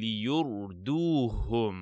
ليردوهم.